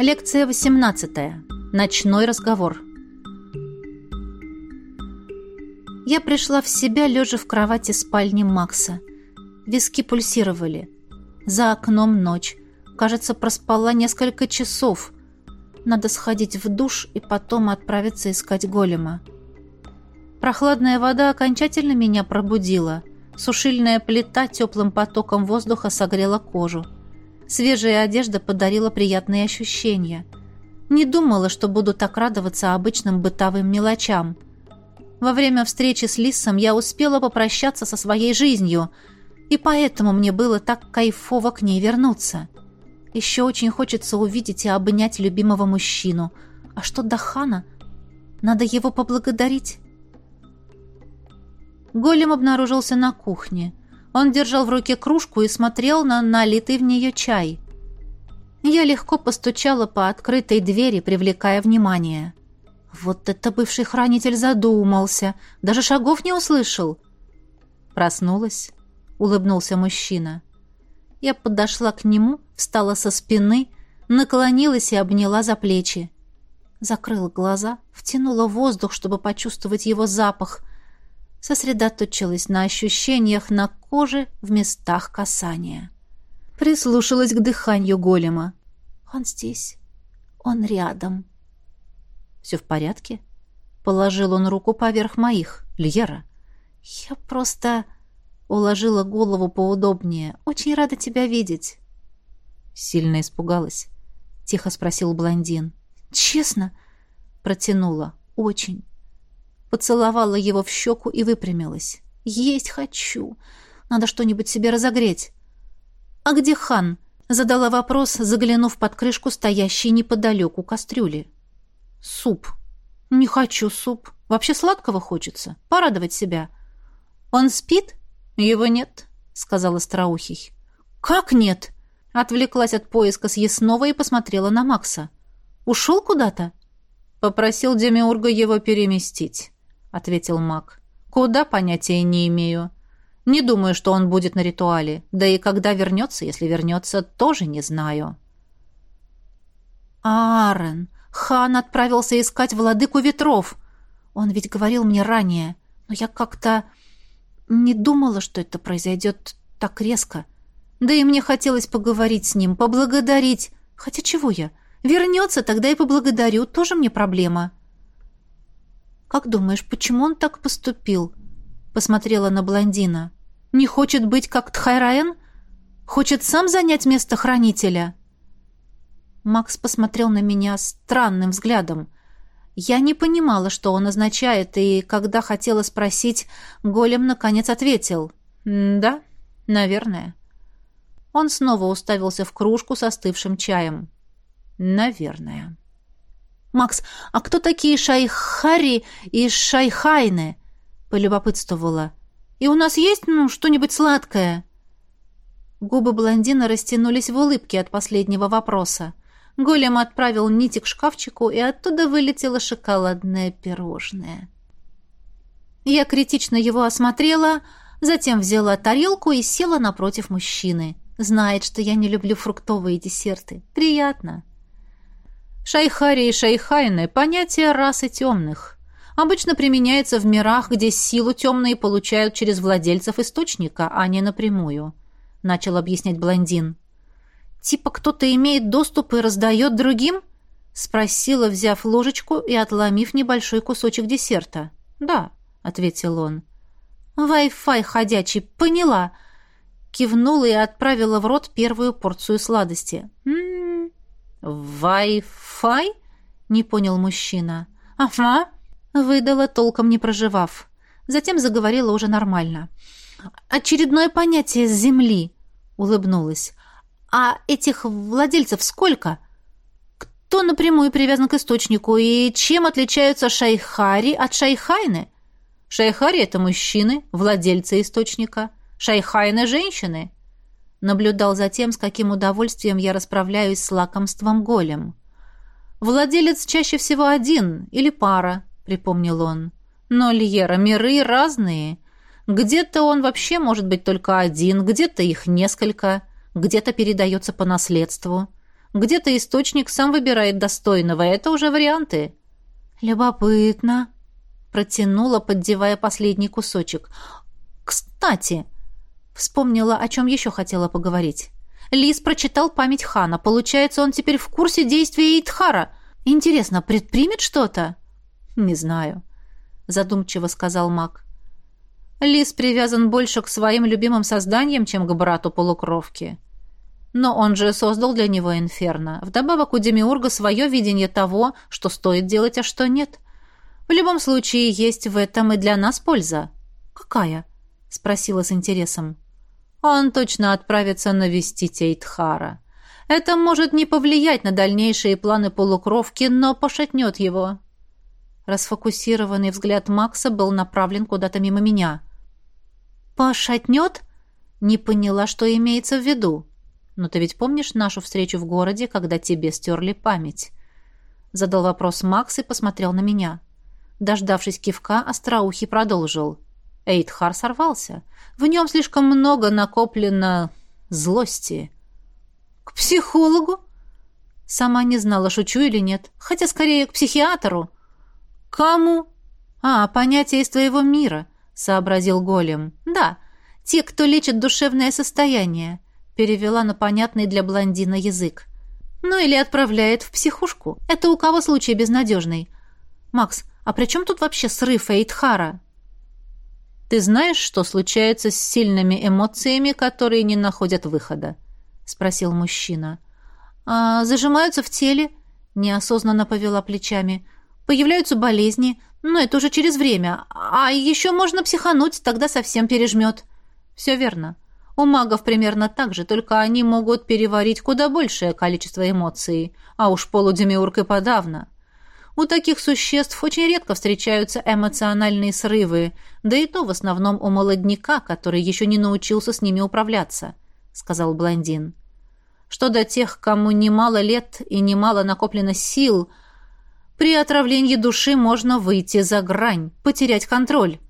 Лекция 18. Ночной разговор. Я пришла в себя, лежа в кровати спальни Макса. Виски пульсировали. За окном ночь. Кажется, проспала несколько часов. Надо сходить в душ и потом отправиться искать голема. Прохладная вода окончательно меня пробудила. Сушильная плита теплым потоком воздуха согрела кожу. Свежая одежда подарила приятные ощущения. Не думала, что буду так радоваться обычным бытовым мелочам. Во время встречи с Лиссом я успела попрощаться со своей жизнью, и поэтому мне было так кайфово к ней вернуться. Еще очень хочется увидеть и обнять любимого мужчину. А что до Хана? Надо его поблагодарить. Голем обнаружился на кухне. Он держал в руке кружку и смотрел на налитый в нее чай. Я легко постучала по открытой двери, привлекая внимание. Вот это бывший хранитель задумался, даже шагов не услышал. Проснулась, улыбнулся мужчина. Я подошла к нему, встала со спины, наклонилась и обняла за плечи. Закрыла глаза, втянула воздух, чтобы почувствовать его запах, сосредоточилась на ощущениях на коже в местах касания. Прислушалась к дыханию голема. «Он здесь. Он рядом». «Все в порядке?» Положил он руку поверх моих, Льера. «Я просто...» Уложила голову поудобнее. «Очень рада тебя видеть». Сильно испугалась. Тихо спросил блондин. «Честно?» Протянула. «Очень». Поцеловала его в щеку и выпрямилась. «Есть хочу. Надо что-нибудь себе разогреть». «А где хан?» — задала вопрос, заглянув под крышку стоящей неподалеку кастрюли. «Суп. Не хочу суп. Вообще сладкого хочется. Порадовать себя». «Он спит?» «Его нет», — Сказала Остроухий. «Как нет?» — отвлеклась от поиска съестного и посмотрела на Макса. «Ушел куда-то?» попросил Демиурга его переместить. — ответил маг. «Куда понятия не имею. Не думаю, что он будет на ритуале. Да и когда вернется, если вернется, тоже не знаю». «Аарон! Хан отправился искать владыку ветров. Он ведь говорил мне ранее, но я как-то не думала, что это произойдет так резко. Да и мне хотелось поговорить с ним, поблагодарить. Хотя чего я? Вернется, тогда и поблагодарю, тоже мне проблема». «Как думаешь, почему он так поступил?» Посмотрела на блондина. «Не хочет быть как Тхайраен? Хочет сам занять место хранителя?» Макс посмотрел на меня странным взглядом. Я не понимала, что он означает, и когда хотела спросить, голем наконец ответил. «Да, наверное». Он снова уставился в кружку со остывшим чаем. «Наверное». Макс, а кто такие шайхари и шайхайны?» — полюбопытствовала. «И у нас есть ну, что-нибудь сладкое?» Губы блондина растянулись в улыбке от последнего вопроса. Голем отправил нити к шкафчику, и оттуда вылетело шоколадное пирожное. Я критично его осмотрела, затем взяла тарелку и села напротив мужчины. Знает, что я не люблю фруктовые десерты. Приятно. Шайхари и шайхайны – понятие расы темных. Обычно применяется в мирах, где силу темные получают через владельцев источника, а не напрямую. Начал объяснять блондин. «Типа кто-то имеет доступ и раздает другим?» Спросила, взяв ложечку и отломив небольшой кусочек десерта. «Да», — ответил он. «Вай-фай ходячий, поняла!» Кивнула и отправила в рот первую порцию сладости. «М «Вай-фай?» — не понял мужчина. «Ага», — выдала, толком не проживав. Затем заговорила уже нормально. «Очередное понятие земли», — улыбнулась. «А этих владельцев сколько?» «Кто напрямую привязан к источнику и чем отличаются шайхари от шайхайны?» «Шайхари — это мужчины, владельцы источника. Шайхайны — женщины». Наблюдал за тем, с каким удовольствием я расправляюсь с лакомством голем. «Владелец чаще всего один или пара», — припомнил он. «Но, Льера, миры разные. Где-то он вообще может быть только один, где-то их несколько, где-то передается по наследству, где-то источник сам выбирает достойного, а это уже варианты». «Любопытно», — протянула, поддевая последний кусочек. «Кстати», Вспомнила, о чем еще хотела поговорить. Лис прочитал память хана. Получается, он теперь в курсе действий Итхара. Интересно, предпримет что-то? Не знаю, задумчиво сказал маг. Лис привязан больше к своим любимым созданиям, чем к брату полукровки. Но он же создал для него инферно. Вдобавок у Демиурга свое видение того, что стоит делать, а что нет. В любом случае, есть в этом и для нас польза. «Какая?» — спросила с интересом. Он точно отправится навестить Эйтхара. Это может не повлиять на дальнейшие планы полукровки, но пошатнет его. Расфокусированный взгляд Макса был направлен куда-то мимо меня. «Пошатнет?» Не поняла, что имеется в виду. «Но ты ведь помнишь нашу встречу в городе, когда тебе стерли память?» Задал вопрос Макс и посмотрел на меня. Дождавшись кивка, Остроухий продолжил. Эйдхар сорвался. В нем слишком много накоплено злости. «К психологу?» Сама не знала, шучу или нет. Хотя скорее к психиатру. «Кому?» «А, понятие из твоего мира», — сообразил голем. «Да, те, кто лечит душевное состояние», — перевела на понятный для блондина язык. «Ну или отправляет в психушку. Это у кого случай безнадежный?» «Макс, а при чем тут вообще срыв Эйдхара?» «Ты знаешь, что случается с сильными эмоциями, которые не находят выхода?» — спросил мужчина. «А зажимаются в теле?» — неосознанно повела плечами. «Появляются болезни, но это уже через время. А еще можно психануть, тогда совсем пережмет». «Все верно. У магов примерно так же, только они могут переварить куда большее количество эмоций, а уж полудемиург и подавно». У таких существ очень редко встречаются эмоциональные срывы, да и то в основном у молодняка, который еще не научился с ними управляться», — сказал блондин. «Что до тех, кому немало лет и немало накоплено сил, при отравлении души можно выйти за грань, потерять контроль».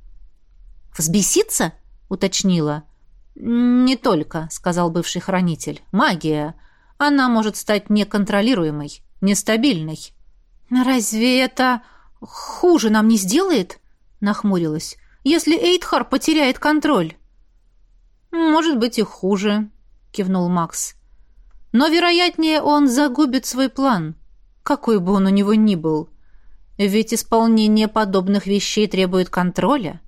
«Взбеситься?» — уточнила. «Не только», — сказал бывший хранитель. «Магия. Она может стать неконтролируемой, нестабильной». «Разве это хуже нам не сделает?» — нахмурилась. «Если Эйтхар потеряет контроль?» «Может быть и хуже», — кивнул Макс. «Но, вероятнее, он загубит свой план, какой бы он у него ни был. Ведь исполнение подобных вещей требует контроля.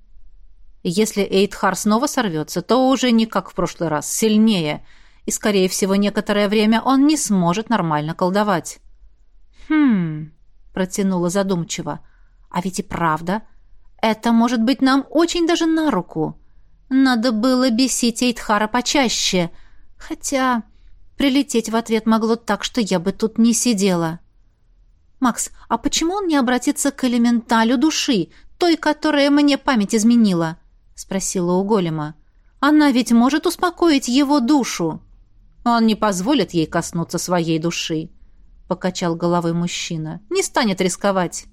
Если Эйтхар снова сорвется, то уже не как в прошлый раз, сильнее, и, скорее всего, некоторое время он не сможет нормально колдовать». «Хм...» протянула задумчиво. А ведь и правда, это может быть нам очень даже на руку. Надо было бесить Эйтхара почаще. Хотя прилететь в ответ могло так, что я бы тут не сидела. «Макс, а почему он не обратится к элементалю души, той, которая мне память изменила?» — спросила у голема. «Она ведь может успокоить его душу». «Он не позволит ей коснуться своей души», покачал головой мужчина. Не станет рисковать.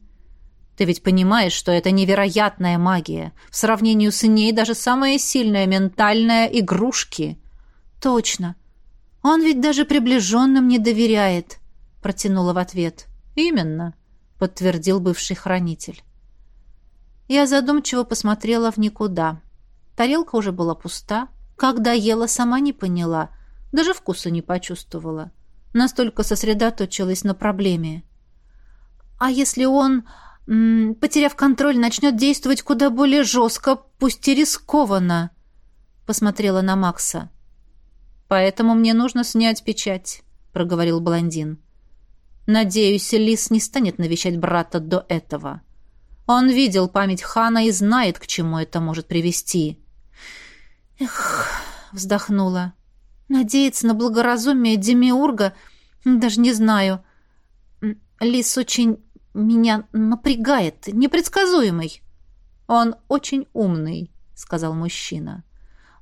Ты ведь понимаешь, что это невероятная магия. В сравнении с ней даже самая сильная ментальная игрушки. Точно. Он ведь даже приближенным не доверяет, протянула в ответ. Именно, подтвердил бывший хранитель. Я задумчиво посмотрела в никуда. Тарелка уже была пуста. Когда ела, сама не поняла. Даже вкуса не почувствовала настолько сосредоточилась на проблеме. А если он, потеряв контроль, начнет действовать куда более жестко, пусть и рискованно, посмотрела на Макса. Поэтому мне нужно снять печать, проговорил блондин. Надеюсь, Лис не станет навещать брата до этого. Он видел память Хана и знает, к чему это может привести. Эх, вздохнула. Надеяться на благоразумие Демиурга даже не знаю. Лис очень меня напрягает, непредсказуемый. Он очень умный, сказал мужчина.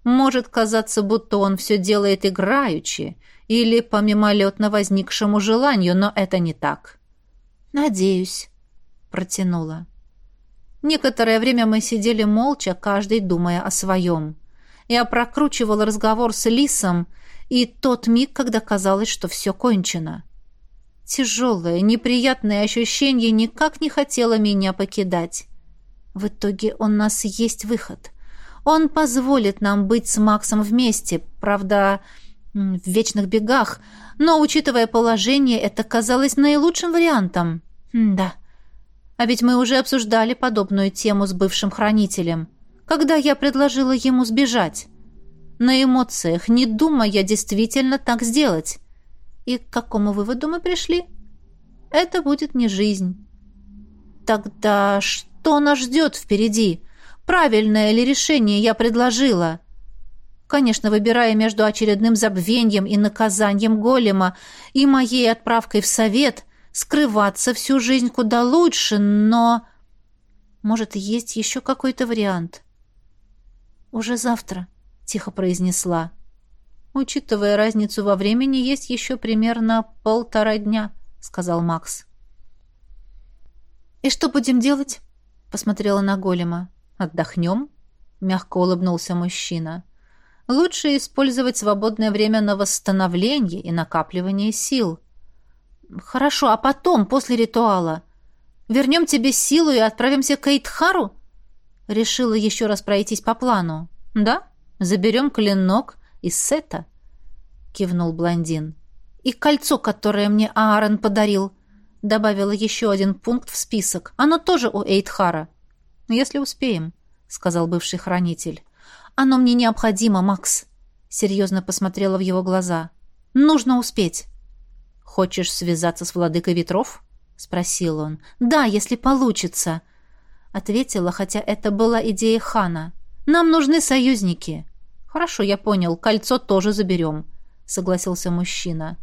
Может казаться, будто он все делает играючи или по мимолетно возникшему желанию, но это не так. Надеюсь, протянула. Некоторое время мы сидели молча, каждый думая о своем. Я прокручивал разговор с Лисом и тот миг, когда казалось, что все кончено. Тяжелое, неприятное ощущение никак не хотело меня покидать. В итоге у нас есть выход. Он позволит нам быть с Максом вместе, правда, в вечных бегах, но, учитывая положение, это казалось наилучшим вариантом. М да. А ведь мы уже обсуждали подобную тему с бывшим хранителем когда я предложила ему сбежать. На эмоциях, не думая действительно так сделать. И к какому выводу мы пришли? Это будет не жизнь. Тогда что нас ждет впереди? Правильное ли решение я предложила? Конечно, выбирая между очередным забвением и наказанием голема и моей отправкой в совет, скрываться всю жизнь куда лучше, но... Может, есть еще какой-то вариант. «Уже завтра», — тихо произнесла. «Учитывая разницу во времени, есть еще примерно полтора дня», — сказал Макс. «И что будем делать?» — посмотрела на голема. «Отдохнем?» — мягко улыбнулся мужчина. «Лучше использовать свободное время на восстановление и накапливание сил». «Хорошо, а потом, после ритуала, вернем тебе силу и отправимся к Эйтхару?» решила еще раз пройтись по плану. Да? Заберем клинок из сета?» Кивнул блондин. «И кольцо, которое мне Аарон подарил», добавила еще один пункт в список. «Оно тоже у Эйтхара». «Если успеем», сказал бывший хранитель. «Оно мне необходимо, Макс», серьезно посмотрела в его глаза. «Нужно успеть». «Хочешь связаться с владыкой ветров?» спросил он. «Да, если получится», ответила, хотя это была идея хана. Нам нужны союзники. Хорошо, я понял, кольцо тоже заберем, согласился мужчина.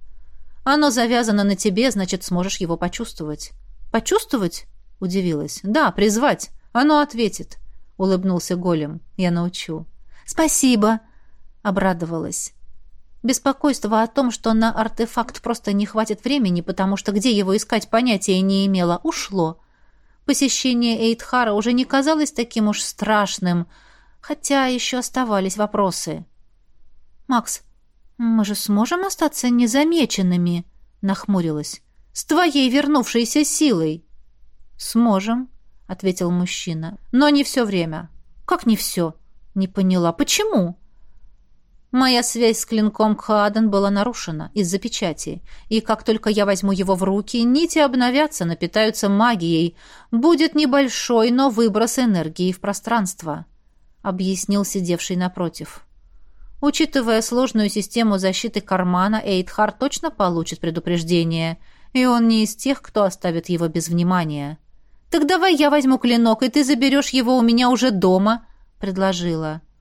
Оно завязано на тебе, значит, сможешь его почувствовать. Почувствовать? удивилась. Да, призвать. Оно ответит, улыбнулся голем. Я научу. Спасибо, обрадовалась. Беспокойство о том, что на артефакт просто не хватит времени, потому что где его искать, понятия не имела, ушло. Посещение Эйтхара уже не казалось таким уж страшным, хотя еще оставались вопросы. «Макс, мы же сможем остаться незамеченными?» — нахмурилась. «С твоей вернувшейся силой!» «Сможем», — ответил мужчина. «Но не все время». «Как не все?» «Не поняла. Почему?» Моя связь с клинком Хааден была нарушена из-за печати, и как только я возьму его в руки, нити обновятся, напитаются магией. Будет небольшой, но выброс энергии в пространство», — объяснил сидевший напротив. «Учитывая сложную систему защиты кармана, Эйдхар точно получит предупреждение, и он не из тех, кто оставит его без внимания». «Так давай я возьму клинок, и ты заберешь его у меня уже дома», — предложила. «Предложила».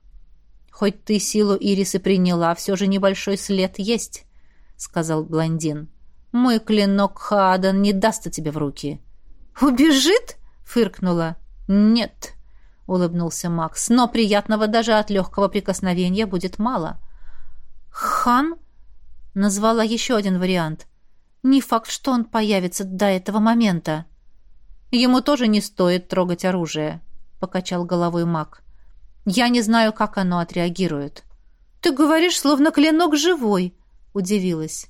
«Хоть ты силу Ирисы приняла, все же небольшой след есть», — сказал блондин. «Мой клинок Хаадан не даст тебе в руки». «Убежит?» — фыркнула. «Нет», — улыбнулся Макс. «Но приятного даже от легкого прикосновения будет мало». «Хан?» — назвала еще один вариант. «Не факт, что он появится до этого момента». «Ему тоже не стоит трогать оружие», — покачал головой маг. «Я не знаю, как оно отреагирует». «Ты говоришь, словно клинок живой», — удивилась.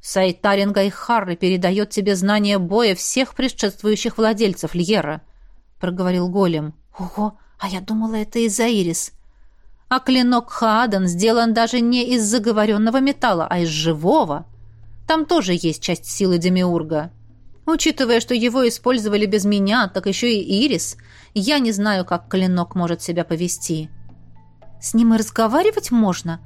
«Сайтарин Харры передает тебе знание боя всех предшествующих владельцев Льера», — проговорил голем. «Ого, а я думала, это из-за ирис». «А клинок Хаадан сделан даже не из заговоренного металла, а из живого. Там тоже есть часть силы Демиурга». Учитывая, что его использовали без меня, так еще и Ирис, я не знаю, как клинок может себя повести. С ним и разговаривать можно?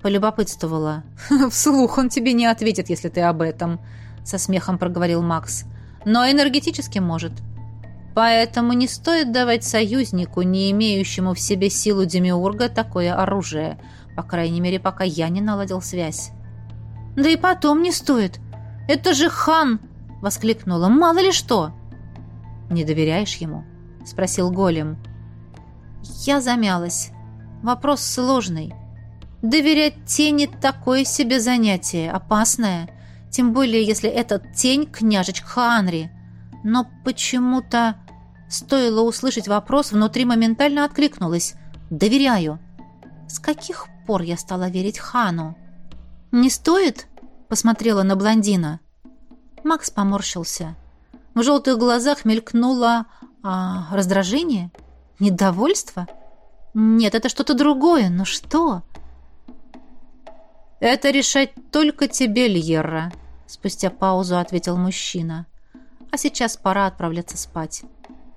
Полюбопытствовала. Вслух он тебе не ответит, если ты об этом, со смехом проговорил Макс. Но энергетически может. Поэтому не стоит давать союзнику, не имеющему в себе силу демиурга, такое оружие. По крайней мере, пока я не наладил связь. Да и потом не стоит. Это же хан, — воскликнула. «Мало ли что!» «Не доверяешь ему?» — спросил голем. Я замялась. Вопрос сложный. Доверять тени — такое себе занятие, опасное. Тем более, если этот тень — княжечка Ханри. Но почему-то... Стоило услышать вопрос, внутри моментально откликнулась. «Доверяю». С каких пор я стала верить хану? «Не стоит?» — посмотрела на блондина. Макс поморщился. В желтых глазах мелькнуло а, раздражение, недовольство. Нет, это что-то другое, но что? «Это решать только тебе, Льерра», — спустя паузу ответил мужчина. «А сейчас пора отправляться спать.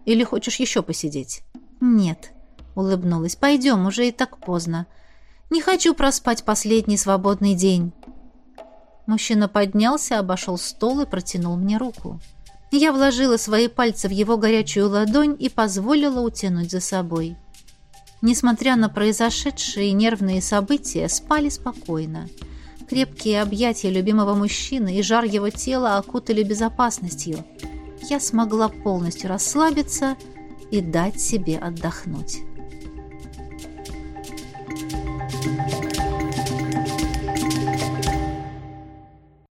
Или хочешь еще посидеть?» «Нет», — улыбнулась. «Пойдем, уже и так поздно. Не хочу проспать последний свободный день». Мужчина поднялся, обошел стол и протянул мне руку. Я вложила свои пальцы в его горячую ладонь и позволила утянуть за собой. Несмотря на произошедшие нервные события, спали спокойно. Крепкие объятия любимого мужчины и жар его тела окутали безопасностью. Я смогла полностью расслабиться и дать себе отдохнуть.